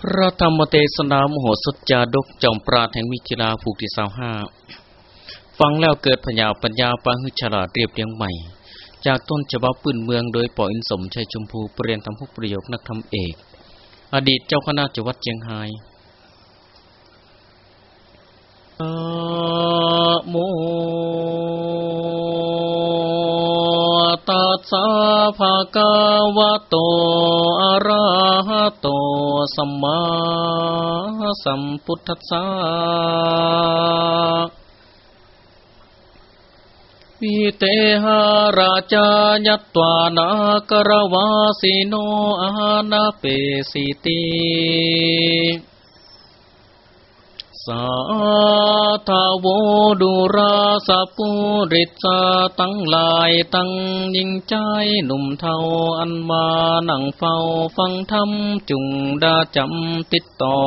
พระธรรมเทศนามโหสถจาดกจอมปราดแห่งมิจิลาผูกที่สาวห้าฟังแล้วเกิดพญาปัญญาปังหึฉลาดเรียบเรียงใหม่ จากต้นฉบับปืนเมืองโดยปออินสมชัยชมพูเปลี่ยนทำพุกประโยคนักธรรมเอก อดีตเจ้าคณะจังหวัดเชียงรายโม ตัสสะภะคะวะโต อะระหะโต สัมมาสัมพุทธัสสะวิเตหาราชายตวานากรวาสิโนอานาเปสิติ สาทาวดุราสปุริตาตั้งลายตั้งยิงใจหนุ่มเทาอันมานั่งเฝ้าฟังธรรมจุงดาจำติดต่อ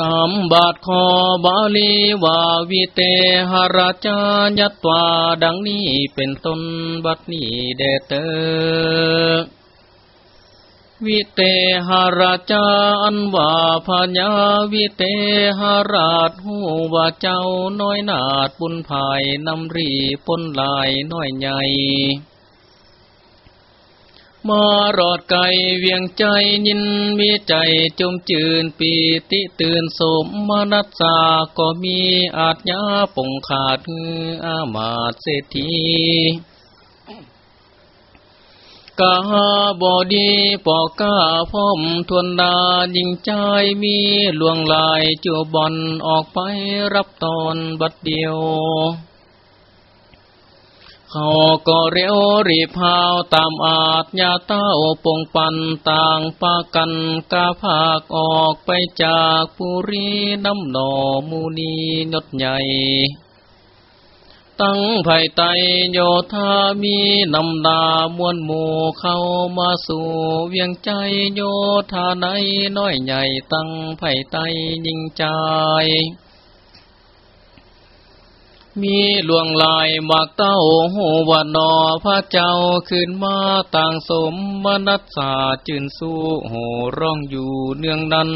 ตามบาทคอบาลีวาวิเตหราชายตวาดังนี้เป็นต้นบัดนี้เดเตอ วิเตหราชาอันว่าพญาวิเตหราชหูว่าเจ้าน้อยนาดบุญภายนำรีปนลายน้อยใหญ่มารอดไก่เวียงใจยินมีใจจมจืนปีติตื่นสมมนัสสาก็มีอาจยาปงขาดอามาเศรษฐี กาบอดีปอกาพร้อมทวนดายิงใจมีลวงลายจูบอลออกไปรับตอนบัดเดียวเขาก็เร็วรีพาวตามอาจญาเต้าปงปันต่างปากันกาภาคออกไปจากปุรีน้ำหนอมูนีนดใหญ่ ตั้งไผ่ไตโยธามีนำดามวลหมู่เข้ามาสู่เวียงใจโยธาในน้อยใหญ่ตั้งไผ่ไตยิงใจ มีหลวงลายมากเต้าหูวันนอพระเจ้าขึ้นมาต่างสมมนัสสาจืนสู้โหร้องอยู่เนืองนั้น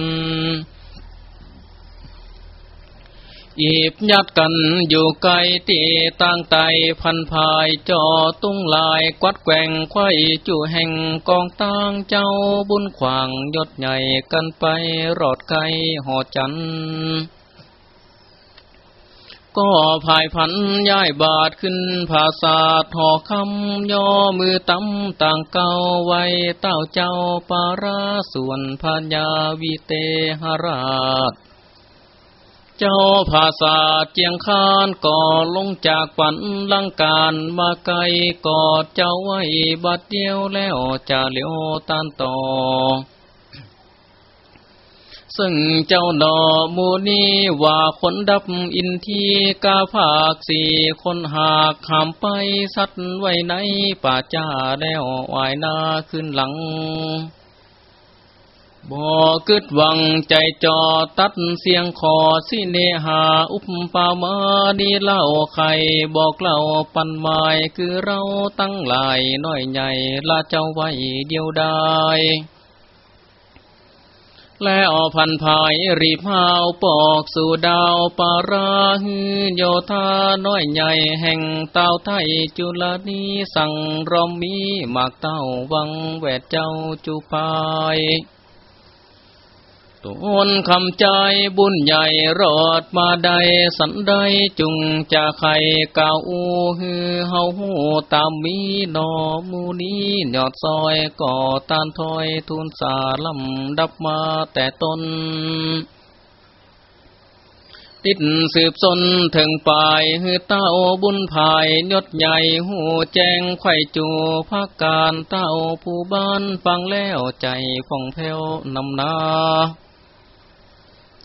อีบยัดกันอยู่ไกลตีตั้งไตพันภายจอตุ้งลายกวัดแกว่งไข่จู่แห่งกองตั้งเจ้าบุญขวางยศใหญ่กันไปรอดไกลหอจัน ก็ภายพันย้ายบาทขึ้นภาษาทอคำย่อมือตั้มต่างเก่าไว้เต้าเจ้าปาราส่วนพญาวิเตหราช เจ้าภาษาเจียงคานก่อลงจากฝันลังการมาไกลกอดเจ้าไว้บัดเดียวแล้วจะเลี้ยวตานต่อ ซึ่งเจ้าดอมูนีว่าคนดับอินทีกาภาคสี่คนหากหามไปสัตว์ไว้ในป่าจ้าแล้ววายนาขึ้นหลัง บ่กึดวังใจจอตัดเสียงขอสิเนหาอุปปามาดีเล่าไข่บอกเล่าปันไม้คือเราตั้งหลายน้อยใหญ่ละเจ้าไว้เดียวได้แล้วพันภายรีพาวปอกสู่ดาวปาราฮือโยธาน้อยใหญ่แห่งเต้าไทยจุลนีสั่งรอมมีหมากเต้าวังแวดเจ้าจุปาย ตนคำใจบุญใหญ่รอดมาได้สันได้จุงจะไข่เก่าฮือเฮาหูตามมีนอมูนี้ยอดซอยก่อตานถอยทุนสาลำดับมาแต่ตนติดสืบสนถึงปลายฮือเต้าบุญภายยศใหญ่หูแจ้งไข่จูพักการเต้าผู้บ้านฟังแล้วใจฟ่องแผ้วนำนา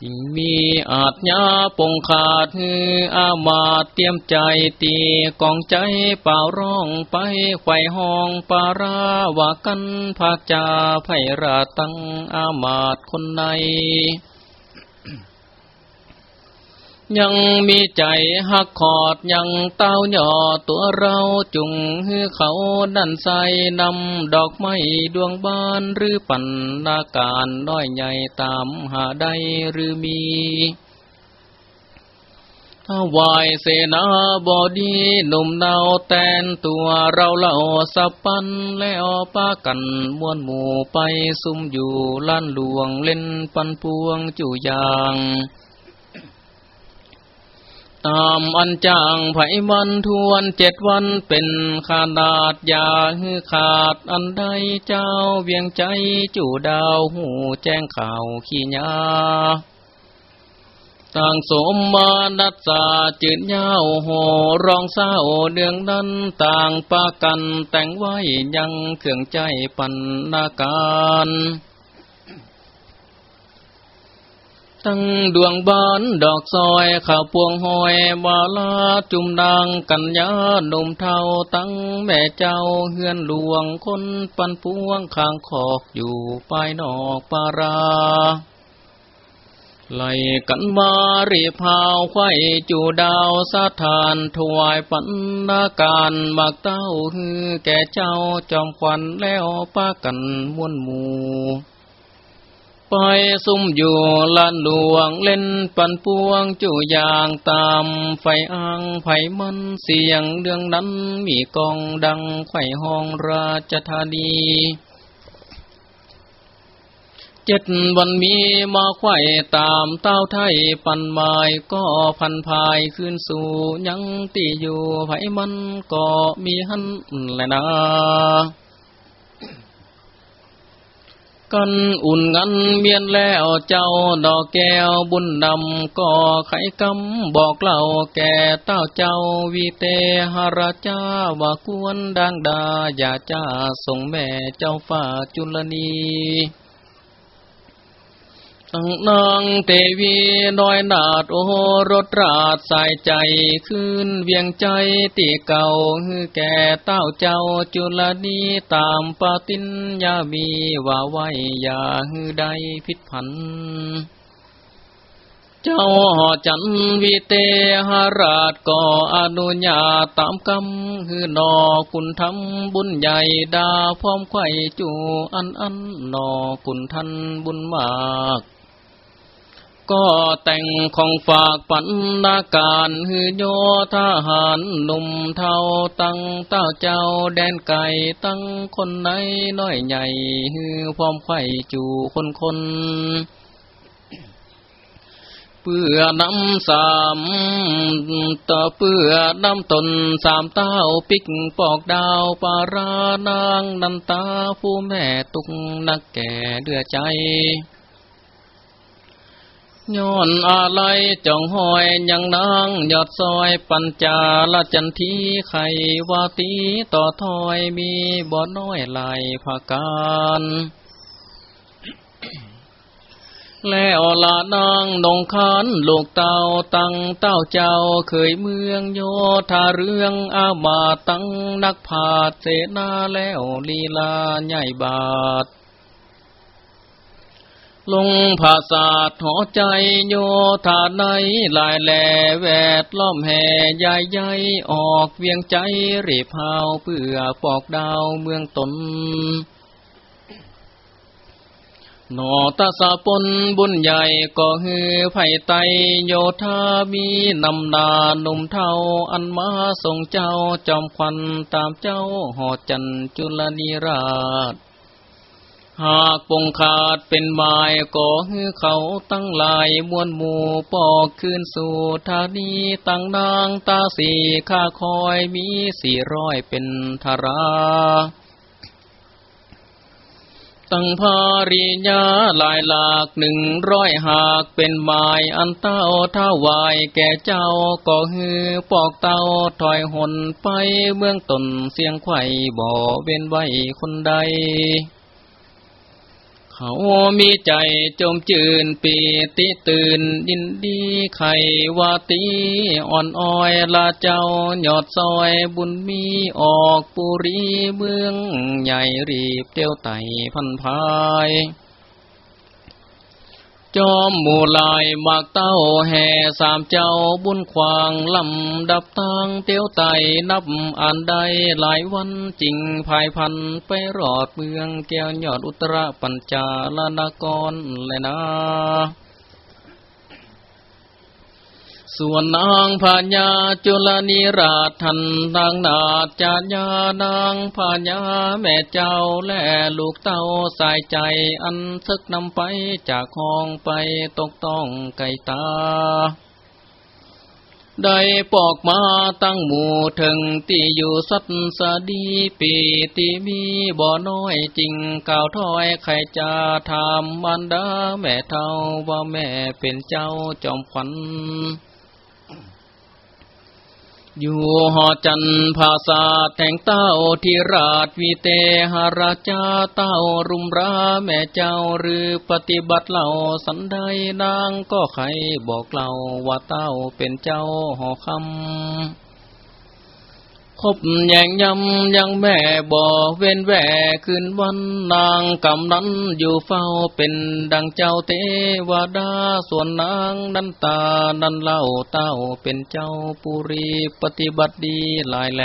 จึงมีอาจญาปงขาดฮือามาเตรียมใจตีกองใจเป่าร้องไปไข่ห้องปาราวากันภาคจาไพราตังอามาตคนใน ยังมีใจหักขอดยังเต้าหย่อตัวเราจุงฮือเขาดันใส่นำดอกไม้ดวงบานหรือปันนาการน้อยใหญ่ตามหาได้หรือมีวายเสนาบอดีหนุ่มเนาแตนตัวเราเล่าสับปันแล้วป้ากันมวนหมู่ไปซุ่มอยู่ล้านหลวงเล่นปันพวงจูยาง ตามอันจางไผมันทวนเจ็ดวันเป็นขานาดยาฮือขาดอันใดเจ้าเวียงใจจู่ดาวหูแจ้งข่าวขี้ยาต่างสมมานัดสาจืดย้าโหรองเศร้าเดืองนั้นต่างปากันแต่งไว้ยังเครื่องใจปันนาการ ตั้งดวงบานดอกซอยข่าวพวงหอยบาลาจุมดางกัญญาหนุ่มเทาตั้งแม่เจ้าเฮือนหลวงคนปันพวงข้างขอกอยู่ปลายนอกปาราไล่กันมารีพาวไข่จูดาวสะทานถวายปันนาการมากเต้าฮือแก่เจ้าจอมควันแล้วป้ากันมวนหมู่ ไปซุ่มอยู่ลานหลวงเล่นปันปวงจู่ยางตามไฟอ้างไผมันเสียงเรื่องนั้นมีกองดังไข่ห้องราชธานีเจ็ดวันมีมาไข่ตามเต้าไทยปันไม้ก็พันพายขึ้นสู่ยังตีอยู่ไผมันก็มีหันแลนะ กันอุ่นงันเมียนแล้วเจ้าดอกแก้วบุญดำกอไขกำบอกเล่าแก่เต้าเจ้าวีเตหราชาว่าควรดังดาอย่าจ้าส่งแม่เจ้าฟ้าจุลนี ตั้งนางเทวีน้อยนาดโอรสราชสายใจขึ้นเวียงใจตีเก่าฮือแก่เต้าเจ้าจุลนีตามปาตินยามีว่าไว้อย่าฮือใดพิษพันเจ้าจันวิเตหราชก็ออนุญาตามกำฮือนอคุณทำบุญใหญ่ดาพร้อมไข่จูอันอันนอคุณทันบุญมาก ก็แต่งของฝากปันนาการฮือโยทหารหนุ่มเทาตั้งเต้าเจ้าแดนไก่ตั้งคนไหนน้อยใหญ่ฮือพร้อมไข่จูคนคนเพื่อน้ำสามต่อเพื่อน้ำตนสามเต้าปิกปอกดาวปารานางนันตาผู้แม่ตุกนักแก่เดือใจ ย้อนอะไรจ่องหอยยังนางยอดซอยปัญจาลจันทีไขวาตีต่อถอยมีบ่อน้อยลายภาการแล้วลานางนงคานลูกเต่าตั้งเต้าเจ้าเคยเมืองโยธาเรื่องอามาตั้งนักผาเสนาแล้วลีลาใหญ่บาท ลงภาษาหอใจโยธาในลายแหล่แวดล้อมแห่ใหญ่ใหญ่ออกเวียงใจรีพาวเพื่อปอกดาวเมืองตนนอตาสาปนบุญใหญ่ก็ฮือไผ่ไตโยธามีนำนาหนุ่มเทาอันมาส่งเจ้าจอมควันตามเจ้าหอจันจุลนิราช หากปงขาดเป็นหมายก่อฮือเขาตั้งลายมวลหมู่ปอกคืนสู่ธานีตั้งนางตาสีข้าคอยมีสี่ร้อยเป็นธาราตั้งภาริยาลายหลากหนึ่งร้อยหากเป็นหมายอันเต้าท้าวายแก่เจ้าก็ฮือปอกเต้าถอยหนไปเมืองตนเสียงไข่บ่เว้นไว้คนใด เขามีใจจมจืนปีติตื่นดินดีไขวาตีอ่อนอ้อยลาเจ้าหยอดซอยบุญมีออกปุรีเมืองใหญ่รีบเตียวไตพันพาย จอมหมู่ลายมากเต้าแห่สามเจ้าบุญควางลำดับทางเตียวไตนับอ่านใดหลายวันจริงภายพันไปรอดเมืองแก้วยอดอุตรปัญจาลนากรเลยนะ ส่วนนางพญาจุลนิราชทันนางนาจจายานางพญาแม่เจ้าและลูกเต้าสายใจอันซึกนำไปจากห้องไปตกต้องไก่ตา ได้ปอกมาตั้งหมู่ถึงที่อยู่สัตสดีปีตีมีบ่อน้อยจริงก่าวถ้อยใครจะถามมันดาแม่เท่าว่าแม่เป็นเจ้าจอมขวัญ อยู่หอจันภาษาแต่งเต้าทิราชวิเตหราชาเต้ารุมราแม่เจ้าหรือปฏิบัติเล่าสันใดนางก็ใครบอกเล่าว่าเต้าเป็นเจ้าหอคำ คบแย่งยำยังแม่บ่เว้นแหวคืนวันนางกำนั้นอยู่เฝ้าเป็นดังเจ้าเทวดาส่วนนางนันตานันเล่าเต้าเป็นเจ้าปุรีปฏิบัติดีหลายแล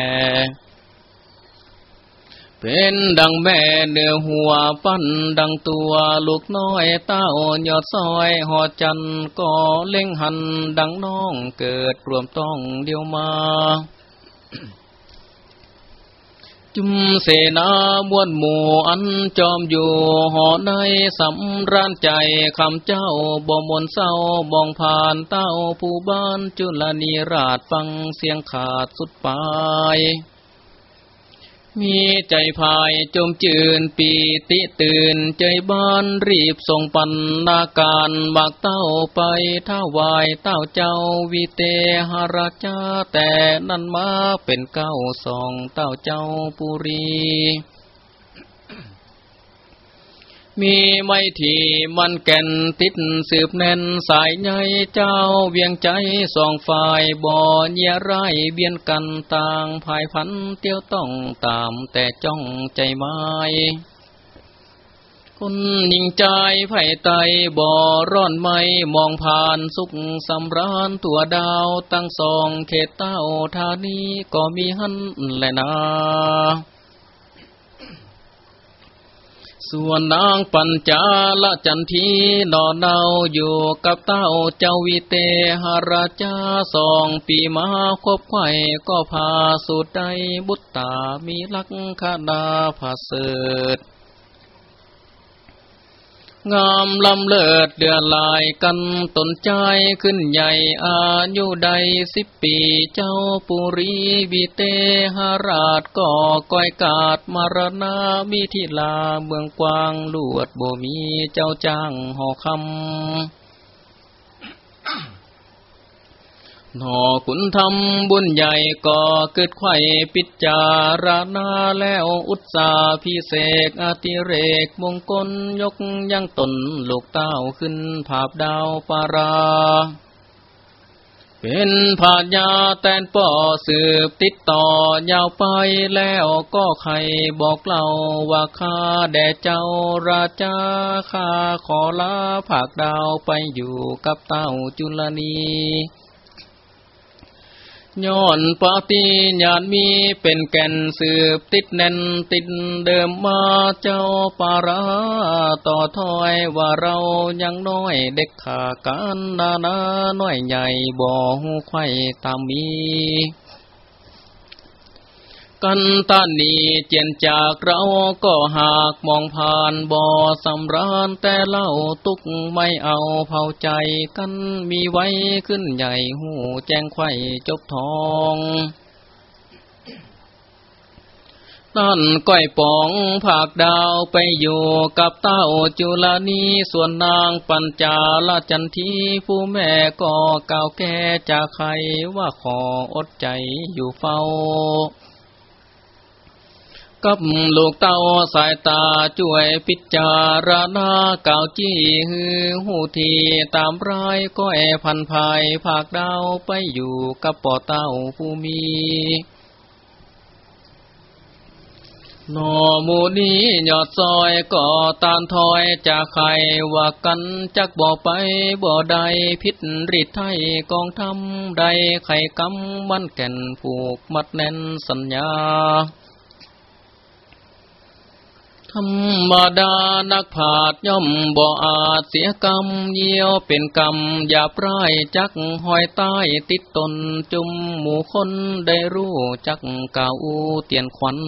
เป็นดังแม่เนื้อหัวปั้นดังตัวลูกน้อยเต้ายอดซอยหอจันก็เล่งหันดังน้องเกิดรวมต้องเดียวมา จุมเสนาบวนหมู่อันจอมอยู่หอในสำรานใจคำเจ้าบ่มนเศร้าบองผ่านเต้าผู้บ้านจุลนีราชฟังเสียงขาดสุดปลาย มีใจภายจมจืนปีติตื่นใจบ้านรีบส่งปันนาการบักเต้าไปท้าวายเต้าเจ้าวิเตหราชาแต่นั้นมาเป็นเก้าสองเต้าเจ้าปุรี มีไม่ทีมันแก่นติดสืบแน่นสายใหญ่เจ้าเวียงใจสองฝ่ายบ่อเนียไรเบียนกันต่างภายพันเตี้ยวต้องตามแต่จ้องใจไม้คนยิงใจไผ่ไตบ่อร้อนไม่มองผ่านสุขสำราญตัวดาวตั้งสองเขตเต้าธานีก็มีหันแลยนะ ส่วนนางปัญจาละจันทีนอนเนาอยู่กับเต้าเจ้าวิเตหราชาสองปีมาคบไข่ก็พาสุดใดบุตตามีลักขณาผาเสด งามลำเลิศเดือลายกันตนใจขึ้นใหญ่อายุใดสิบปีเจ้าปุรีวิเตหราชก่อก้อยกาดมารณามิทิลาเมืองกวางลวดบ่มีเจ้าจ้างหอคำ หนอขุนทำบุญใหญ่ก็เกิดไข่ปิจจารณาแล้วอุตสาพิเศษอติเรกมงคลยกยังตนลูกเต้าขึ้นภาพดาวปารา เป็นผาญาแตนป่อสืบติดต่อยาวไปแล้วก็ใครบอกเล่าว่าข้าแด่เจ้าราชาข้าขอลาผากดาวไปอยู่กับเต้าจุลนี ย้อนปาติญาณมีเป็นแก่นสืบติดแน่นติดเดิมมาเจ้าปาราต่อถอยว่าเรายังน้อยเด็กขากันนานาน้อยใหญ่บ่ไข่ตามมี กันตานีเจียนจากเราก็หากมองผ่านบ่อสำรานแต่เล่าตุกไม่เอาเผาใจกันมีไว้ขึ้นใหญ่หูแจ้งไข่จบทองนั่นก้อยป๋องผากดาวไปอยู่กับเต้าจุลานีส่วนนางปัญจาลจันทีผู้แม่ก็เก่าแก่จากใครว่าขออดใจอยู่เฝ้า กับลูกเต้าสายตาช่วยพิจารณาเก่าจี้ฮือหูทีตามรายก็แอพันภายภาคดาวไปอยู่กับป่อเต้าผู้มีนอมูนี้ยอดซอยก่อตานถอยจากไขว่ากันจักบ่ไปบ่ใดพิษริดไทยกองทำใดไข่กำมันแก่นผูกมัดแน่นสัญญา รรมดานักผาดย่อมบ่อาจเสียกรรมเยี่ยวเป็นกรรมอย่าปร้ายจักหอยใต้ติดตนจุมหมู่คนได้รู้จักกาอูเตียนขวัญ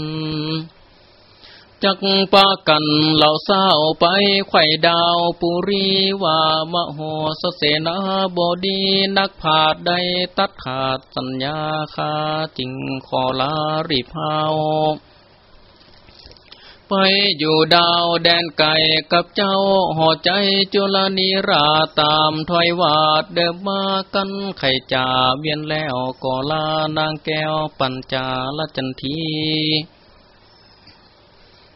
จักปากันเหล่าเศร้าไปไข่ดาวปุรีว่ามโหสเสนาบดีนักผาดได้ตัดขาดสัญญาคาจริงขอลารีพาว ไปอยู่ดาวแดนไก่กับเจ้าห่อใจจุลนีราตามถอยวาดเดิมมากันไข่จ่าเวียนแล้วก็ลานางแก้วปัญจาลจันที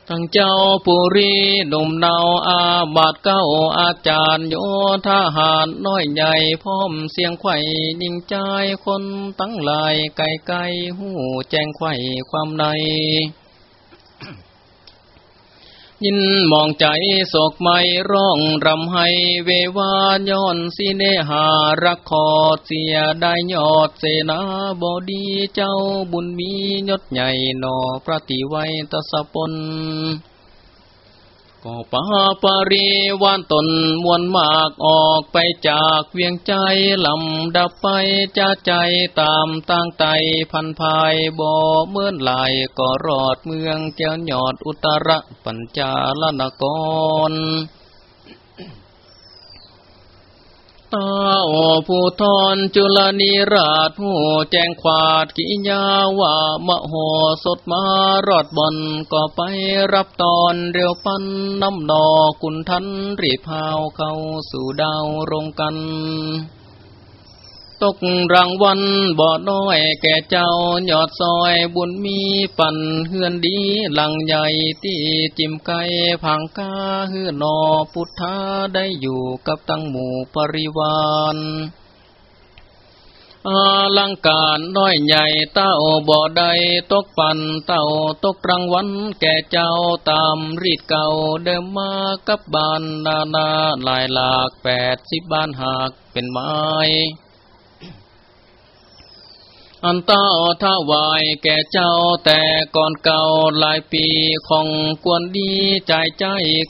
ทั้งเจ้าปุรีหนุ่มเนาอาบาดเก้าอาจารย์โยทหารน้อยใหญ่พร้อมเสียงไข่ยิงใจคนตั้งลายไก่ไก่หูแจ้งไข่ความใน ยินมองใจโศกไม่ร้องรำให้เววาย้อนสิเนหารักคอเสียได้ยอดเสนาบดีเจ้าบุญมียศใหญ่หนอพระติไวตสปน ก็ปาปรีวานตนมวลมากออกไปจากเวียงใจลำดับไปจะใจตามตั้งไตพันภายบ่เมื่อนไหลก็รอดเมืองเจ้าหยอดอุตรปัญจาลนกร ตาโอผู้ทอนจุลนิราชหูแจ้งขวาดกิยาว่ามโหสดมารอดบอนก็ไปรับตอนเรียวปันน้ำดอกคุณทันรีพาวเข้าสู่ดาวรงกัน ตกรางวันบ่อน้อยแก่เจ้ายอดซอยบุญมีปั่นเฮือนดีหลังใหญ่ที่จิมไก่พังกาเฮือนอพุทธาได้อยู่กับตั้งหมู่ปริวานอาลังการน้อยใหญ่เต้าบ่อใดตกปันเต้าตกรางวันแก่เจ้าตามรีดเก่าเดิมมากับบานนานาหลายหลากแปดสิบบานหากเป็นไม้ อันเต้าท้าวายแก่เจ้าแต่ก่อนเก่าหลายปีของกวนดีใจใจ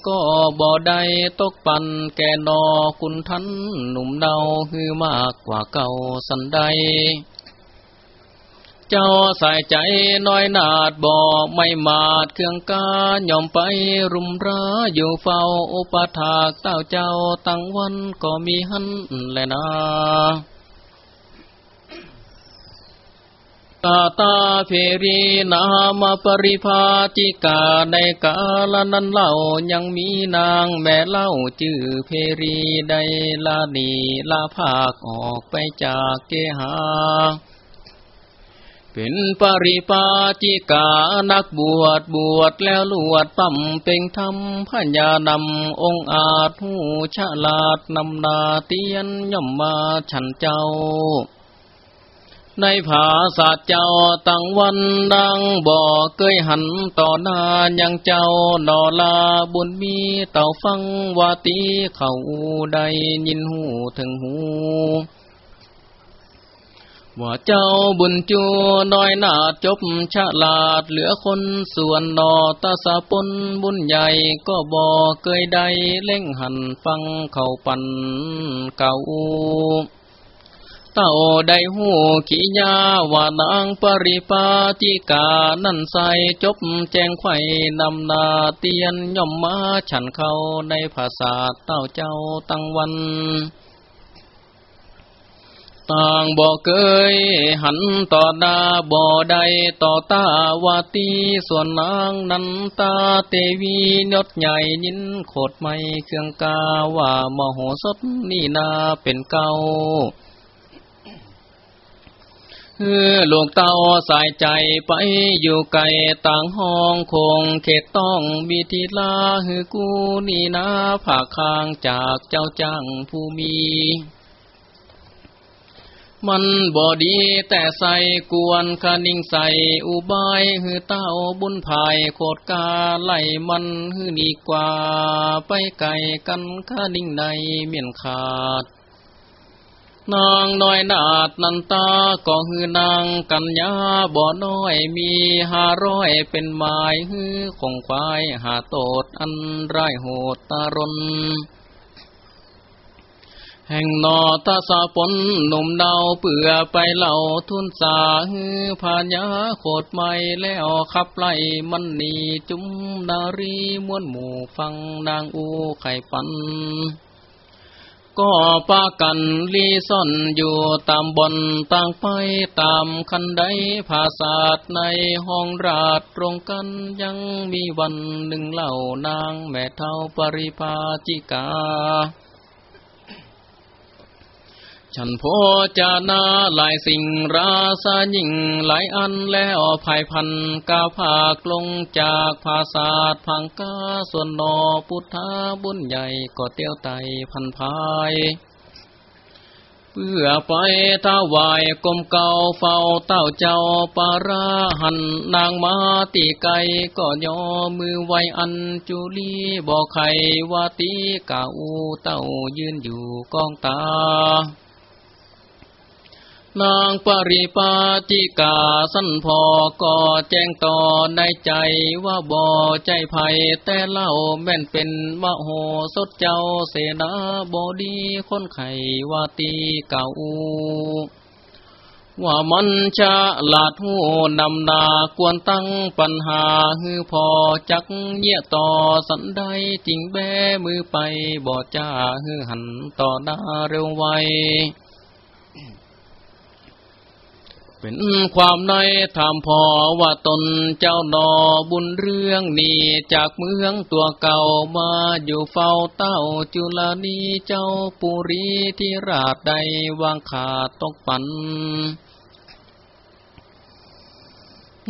ก็บ่ได้ตกปันแก่นอคุณทันหนุ่มเดาฮือมากกว่าเก่าสันใด เจ้าใส่ใจน้อยนาดบ่ไม่มาดเครื่องกาย่อมไปรุมราอยู่เฝ้าอุปถากเต้าเจ้าตั้งวันก็มีหันแลนะ ตาตาเพรีนามาปริภาจิกาในกาลนั้นเล่ายังมีนางแม่เล่าจื่อเพรีได้ลาดีลาภาคออกไปจากเกหา เป็นปริปาจิกานักบวชบวชแล้วลวดตั้มเป่งทำพญานำองอาจหูฉลาดนำนาเตียนย่อมมาฉันเจ้า ในผาศาสเจ้าตั้งวันดังบ่อเกยหันต่อหน้ายังเจ้านอลาบุญมีเต่าฟังวาตีเขาใดยินหูถึงหูว่าเจ้าบุญจูน้อยนาจบฉลาดเหลือคนส่วนนอตาสะปนบุญใหญ่ก็บ่เกยใดเล่งหันฟังเขาปันเก่า เต้าได้หูขียาว่านางปริปาจิกานั่นใสจบแจงไข่นำนาเตียนย่อมมาฉันเข้าในภาษาเต้าเจ้าตั้งวัน ต่างบอกเกยหันต่อดาบ่อใดต่อตาวาตีส่วนนางนันตาเตวียศใหญ่ยินโคดไม่เครื่องกาว่ามโหสถนี่นาเป็นเก่า คือลูกเต้าสายใจไปอยู่ไกลต่างห้องคงเขตต้องมีทีลาฮือกูนี่นาผาคางจากเจ้าจังผู้มี มันบอดีแต่ใส่กวนคานิ่งใส่อุบายฮือเต้าบุญภายโคดกาไล่มันฮือนีกว่า ไปไก่กันคานิ่งในเมียนขาด นางน้อยนาดนันตาก็ฮือนางกัญญาบ่อน้อยมีห้าร้อยเป็นหมายฮือคงควายหาโตดอันไรโหดตารนแห่งนอตาสาปนหนุ่มเดาเปื่อไปเหล่าทุนสาฮือพาญาโคดไม่แล้วขับไล่มันนีจุมนารีมวนหมู่ฟังนางอูไข่ปัน ก็ปากันลีซ่อนอยู่ตามบนต่างไปตามคันใดภาษาสในห้องราดตรงกันยังมีวันหนึ่งเล่านางแม่เท่าปริภาจิกา ฉันพอจานาหลายสิ่งราสายิ่งหลายอันแล้วภายพันกาภาคลงจากภาษาทพังกาส่วนนอพุทธาบุญใหญ่ก็เตี้ยวไตพันพายเพื่อไปท้าวายกลมเก่าเฝ้าเต้าเจ้าปาราหันนางมาตีไกก็ย่อมือไวอันจุลีบอกใครว่าตีกาอูเต้ายืนอยู่กองตา นางปริปาจิกาสันพอก็แจ้งต่อในใจว่าบ่อใจภัยแต่เล่าแม่นเป็นมโหสดเจ้าเสนาบดีคนไขว่าตีเก่าว่ามันจะลาดหูนำนากวนตั้งปัญหาฮือพอจักเยี่ยต่อสันได้จริงแบมือไปบ่จ้าฮือหันต่อหน้าเร็วไว เป็นความในถามพอว่าตนเจ้าดอบุญเรื่องนี้จากเมืองตัวเก่ามาอยู่เฝ้าเต้าจุลานีเจ้าปุรีที่ราดใดวางขาดตกปัน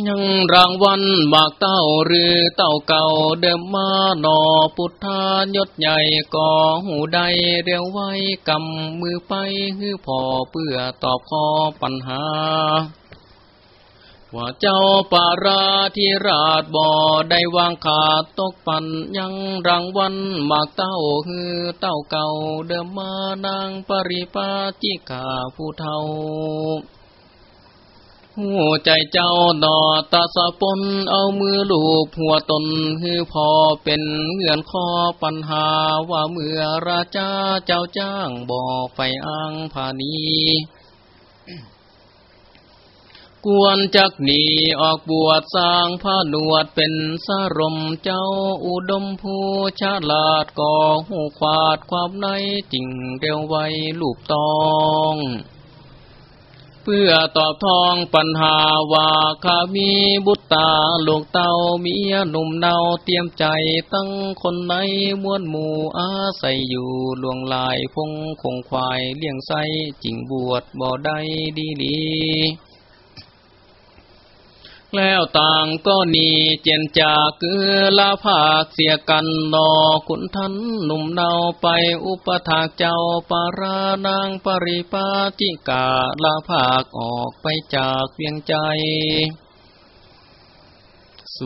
ยังรางวันบากเต้าหรือเต้าเก่าเดิมมาหนอพุทธานยศใหญ่ก่อหูใดเรียวไว้กำมือไปฮือพอเพื่อตอบข้อปัญหา ว่าเจ้าปาราธิราชบ่อได้วางขาดตกปันยังรางวันหมากเต้าฮือเต้าเก่าเดิมมานางปริปาจิกาผู้เท่า หัวใจเจ้าดอตาสะปนเอามือลูบหัวตนคือพอเป็นเงื่อนคอปัญหาว่าเมื่อราชาเจ้าจ้างบ่อไฟอ้างผานีกวนจักหนีออกบวชสร้างผ้าหนวดเป็นสรมเจ้าอุดมผู้ชาลาดก่อหูควาดความในจริงเร็วไวลูกตอง เพื่อตอบทองปัญหาว่าข้ามีบุตรตาลูกเต่าเมียหนุ่มเนาเตรียมใจตั้งคนในมวลหมู่อาศัยอยู่ลวงลายพงคงควายเลี้ยงไสจิงบวชบ่ได้ดีลี แล้วต่างก็นีเจนจากเกือลาภาคเสียกันนอขุนทันหนุ่มเนาไปอุปถากเจ้าปารานางปริปาจิกาลาภาคออกไปจากเพียงใจ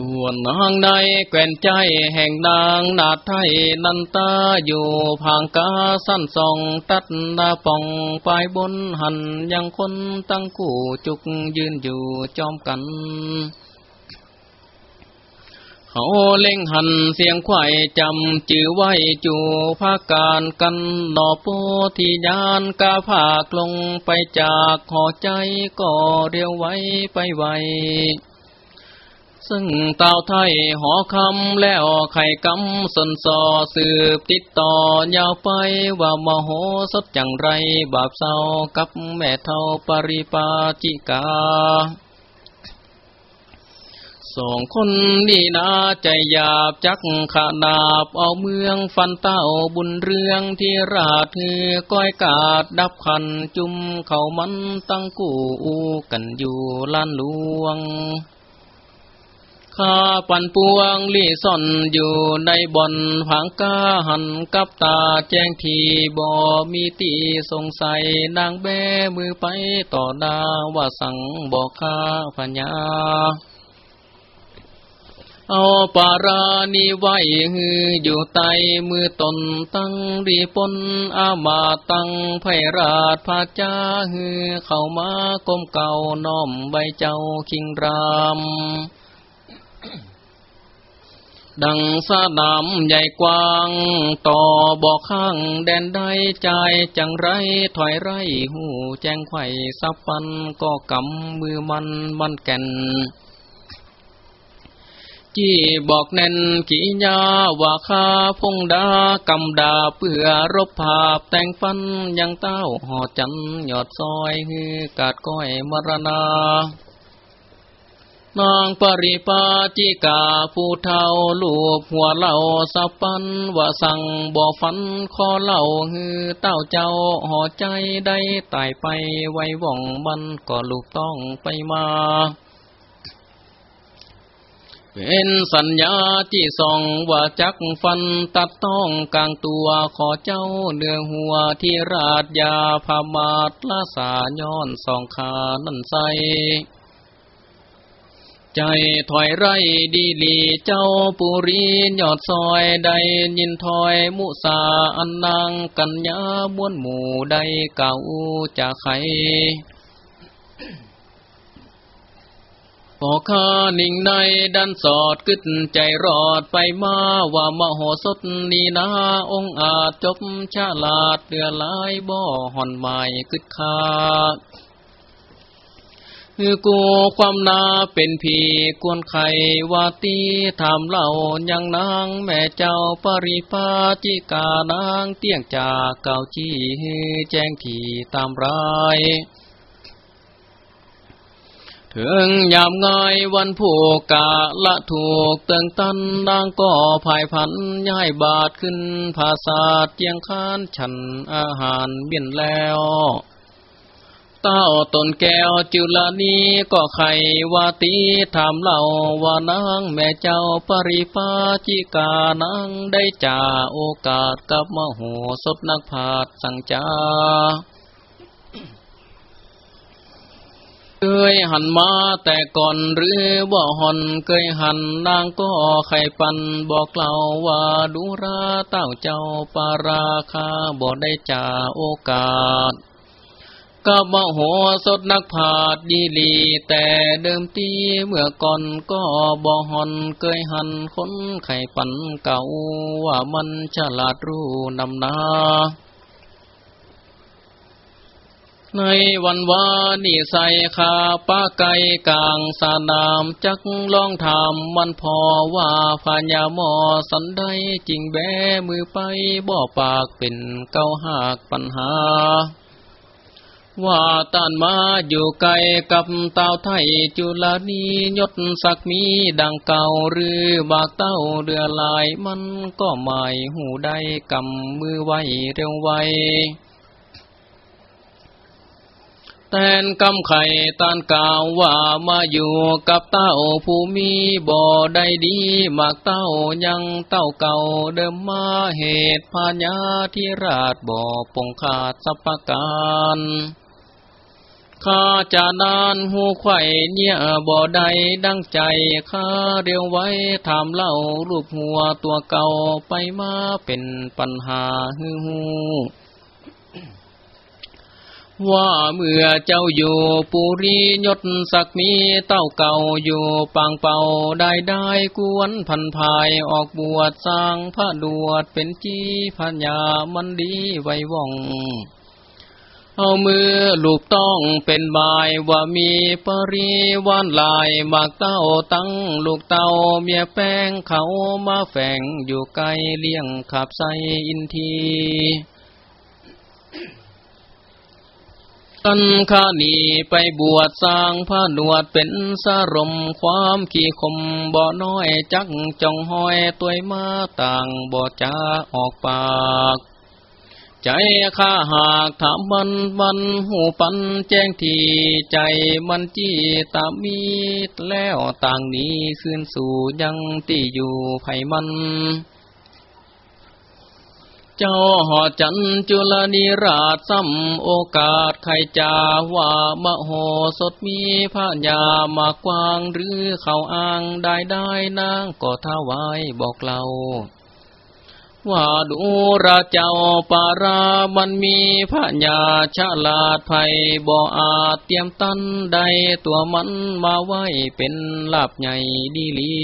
ส่วนนางในแก่นใจแห่งนางนาไทยนันตาอยู่ผางกาสั้นสองตัดนาป่องปลายบนหันยังคนตั้งคู่จุกยืนอยู่จอมกันเขาเล่งหันเสียงไข่จำจือไว้จูภาการกันนอโปที่ยานกาภาคลงไปจากหอใจก็เรียวไว้ไปไว ซึ่งเต่าไทยหอคำแล้วไข่กำสนสอสืบติดต่อยาวไปว่ามโหสดจังไรบาปเศร้ากับแม่เท่าปริปาจิกาสองคนนี่นาใจหยาบจักขานาบเอาเมืองฟันเต้าบุญเรื่องที่ราดเือก้อยกาดดับขันจุมเขามันตั้งกู่กันอยู่ล้านหลวง ข้าปันปวงลี่ซ่อนอยู่ในบ่อนผังกาหันกับตาแจ้งทีบ่มีตีสงสัยนางแบมือไปต่อดาว่าสั่งบอกข้าพญาเอาปารานีไว้ฮืออยู่ใต้มือตนตั้งรีปนอามาตั้งไพราชพาจ้าฮือเข้ามาก้มเก่าน้อมใบเจ้าคิงราม ดังสะดามใหญ่กว้าง ต่อบอกข้างแดนได้ใจจังไรถอยไรหูแจ้งไข่สับปันก็กำมือมันมันแก่นจี้บอกแน่นขีญาว่าข้าพงดากำดาเปื่อรบภาพแต่งฟันยังเต้าหอจันหยอดซอยฮือกาดก้อยมรณา นางปริปาจิกาผู้เท่าลูกหัวเหล่าสับปันว่าสั่งบ่อฟันคอเหล่าฮือเต้าเจ้าห่อใจได้ตายไปไว้ว่องมันก็ลูกต้องไปมาเป็นสัญญาที่ส่องว่าจักฟันตัดต้องกลางตัวขอเจ้าเนื้อหัวที่ราดยาพามาตละสาย้อนสองขานั่นใส ใจถอยไรดีลีเจ้าปุรียอดซอยใดยินถอยมุสาอันนางกัญญาบ้วนหมู่ใดเก่าจะไขพอข้านิ่งในดันสอดกึดใจรอดไปมาว่ามโหสถนีนาองอาจจบชาลาดเดือลายบ่อหอนไม้กึดขาด คือกูความนาเป็นผีกวนไขวาตีถามเล่ายังนางแม่เจ้าปริปาจิกานางเตียงจากเก่าจี้แจ้งขี่ตามรายถึงยามง่ายวันผูกกะละถูกเตืองตันนางก็ภายพันย้ายบาทขึ้นภาษาเจียงคานฉันอาหารเบี้ยนแล้ว เต้าตนแก้วจุลานีก็ไขวาตีถามเล่าว่านางแม่เจ้าปริปาจิกานางได้จ่าโอกาสกับมโหสถนักพาดสังจาเคยหันมาแต่ก่อนหรือว่าหอนเคยหันนางก็ไข่ปันบอกเล่าว่าดูราเต้าเจ้าปาราคาบ่ได้จ่าโอกาส กบมโหสดนักผาดดีลีแต่เดิมตีเมื่อก่อนก็บ่หอนเคยหันคนไข่ปันเก่าว่ามันฉลาดรู้นำนาในวันวานี่ใส่ขาป้าไก่กลางสานามจักลองถามมันพอว่าพญาหมอสันได้จริงแบมือไปบ่ปากเป็นเก้าหากปัญหา ว่าตานมาอยู่ไกลกับเต้าไทยจุลานียศศักมีดังเก่าหรือบากเต้าเดือลายมันก็ไม่หูได้กำมือไว้เร็วไวแตนกำไข่ตานกล่าวว่ามาอยู่กับเต้าผู้มีบ่อได้ดีมากเต้ายังเต้าเก่าเดิมมาเหตุพาญาที่ราชบ่อปงขาดสัพการ ข้าจะนานหูไข่เนี่ยบ่อใดดังใจข้าเรียวไว้ถามเล่ารูปหัวตัวเก่าไปมาเป็นปัญหาฮือหูว่าเมื่อเจ้าอยู่ปุรียศสักมีเต้าเก่าอยู่ปางเป่าได้ได้กวนพันภายออกบวชสร้างพระดวดเป็นจีพญญามันดีไว้ว่อง เอามือลูกต้องเป็นบายว่ามีปริวานลายมากเต้าตั้งลูกเต้าเมียแป้งเขามาแฝงอยู่ไกลเลี้ยงขับใสอินทีกันข้านีไปบวชสร้างผ้าหนวดเป็นสารมความขี้คมบ่อน้อยจักจองห้อยตัวมาต่างบ่จ้าออกปาก ใจข้าหากถามมันมันหูปันแจ้งทีใจมันจี้ตามีแล้วต่างนี้ขึ้นสู่ยังที่อยู่ไผมัน เจ้าหอจันจุลนิราชซ้ำโอกาสใครจาว่ามโหสถมีพระยามากวางหรือเขาอ้างได้ได้นางก็ท้าวายบอกเรา ว่าดูราเจ้าปารามันมีพระญาฉลาดภัยบ่อาจเตรียมตันใดตัวมันมาไว้เป็นลาบใหญ่ดีลี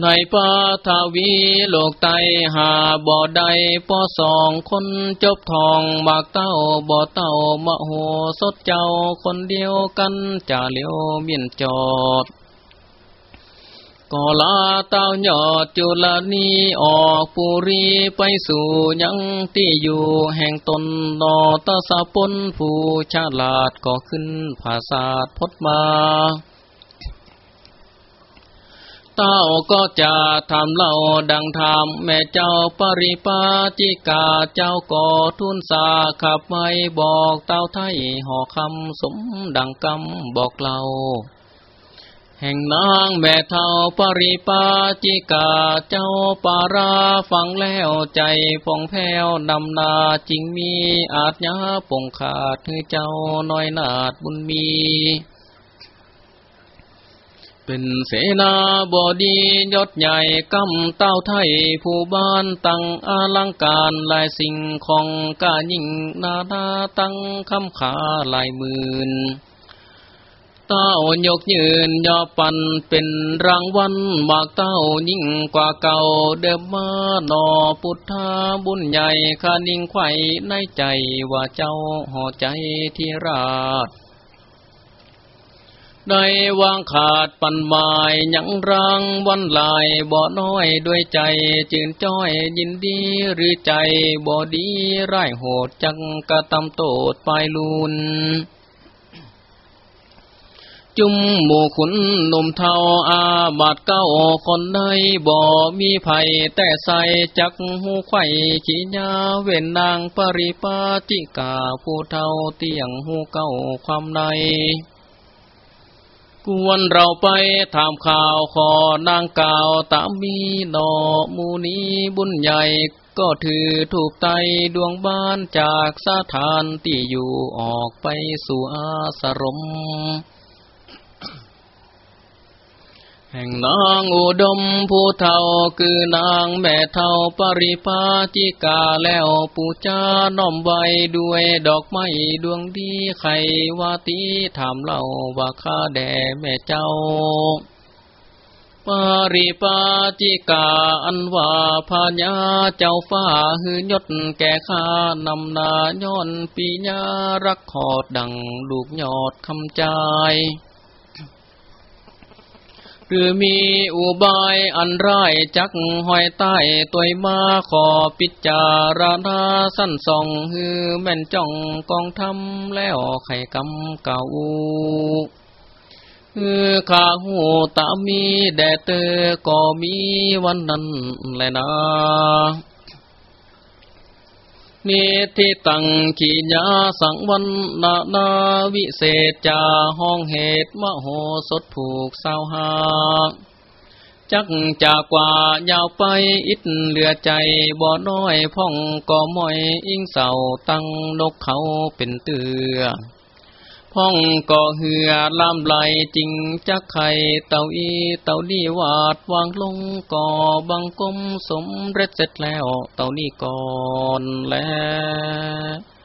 ในปาทาวีโลกไตหาบ่อใดปอสองคนจบทองบากเต้าบ่อเต้ามโหสดเจ้าคนเดียวกันจะเลี้ยวเมียนจอด ก็ลาเต้ายอดจุลนีออกปุรีไปสู่ยังที่อยู่แห่งตนนอตสะปนผู้ฉลาดก็ขึ้นภาษาพดมาเต้าก็จะทำเล่าดังธรรมแม่เจ้าปริปาจิกาเจ้าก็ทุนสาขับไม่บอกเต้าไทยห่อคำสมดังกำบอกเล่า แห่งนางแม่เท่าปริปาจิกาเจ้าปาราฟังแล้วใจฟองแผ้วนำนาจริงมีอาจยาปงขาดให้เจ้าน้อยนาดบุญมี เป็นเสนาบดียศใหญ่กำเต้าไทยผู้บ้านตั้งอลังการลายสิ่งของกายิ่งนาดาตั้งคำขาลายหมื่น เต้ายกยืนยอปันเป็นรางวัลบากเต้ายิ่งกว่าเก่าเดิมมาหนอพุทธาบุญใหญ่คานิ่งไข่ในใจว่าเจ้าห่อใจที่ราชได้วางขาดปันหมายยังรังวันลายบ่อน้อยด้วยใจจืนจ้อยยินดีหรือใจบ่ดีไร้โหดจังกระตำโตดปลายลุน จุมหมู่ขุนหนุ่มเทาอาบาดเก้าคนใดบ่มีไผ่แต่ใส่จักหูไข่ขีญาเวนนางปริปาติกาผู้เทาเตียงหูเก้าความในกวนเราไปถามข่าวขอนางกาวตามมีดอมูนีบุญใหญ่ก็ถือถูกไตดวงบ้านจากสถานที่อยู่ออกไปสู่อาสรม แห่งนางอุดมผู้เท่าคือนางแม่เท่าปริภาจิกาแล้วปูจาน้อมไว้ด้วยดอกไม้ดวงดีไขวาตีถามเล่าว่าข้าแด่แม่เจ้า ปริปาจิกาอันว่าพญาเจ้าฟ้าหือยศแก่ข้านำนาย้อนปีญารักขอดดังลูกยอดคำใจ คือมีอุบายอันร้ายจักหอยใต้ตัวมาขอปิจารณาสั้นส่องฮือแม่นจ้องกองทำแล้วไข่กำเก่าคือข้าหูตามีแดเตอก็มีวันนั้นแลยนะ นิทิตังขีญาสังวันนานาวิเศษจาห้องเหตุมโหสถผูกสาวหาจักจากกว่ายาวไปอิดเหลือใจบ่อน้อยพ่องก่อมอยอิงเสาตั้งนกเขาเป็นเตือ พ้องก่อเหือลามไหลจริงจักไข่เต่าอีเต่าดีวาดวางลงก่อบังกลมสมเร็จเสร็จแล้ว เต่านี่ก่อนแล้ว